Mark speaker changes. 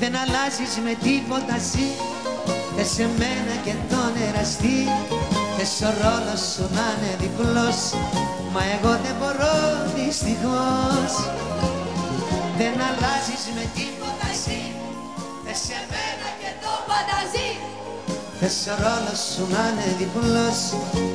Speaker 1: Δεν αλλάζεις με τίποτα εσύ. Θες μένα και τον εραστή. Θες ο ρόλος σου να είναι διπλός. Μα εγώ δεν μπορώ δυστυχώς. Δεν αλλάζεις με τίποτα εσύ. Θες εμένα και τον πανταζή Θες ο ρόλος σου να είναι διπλός.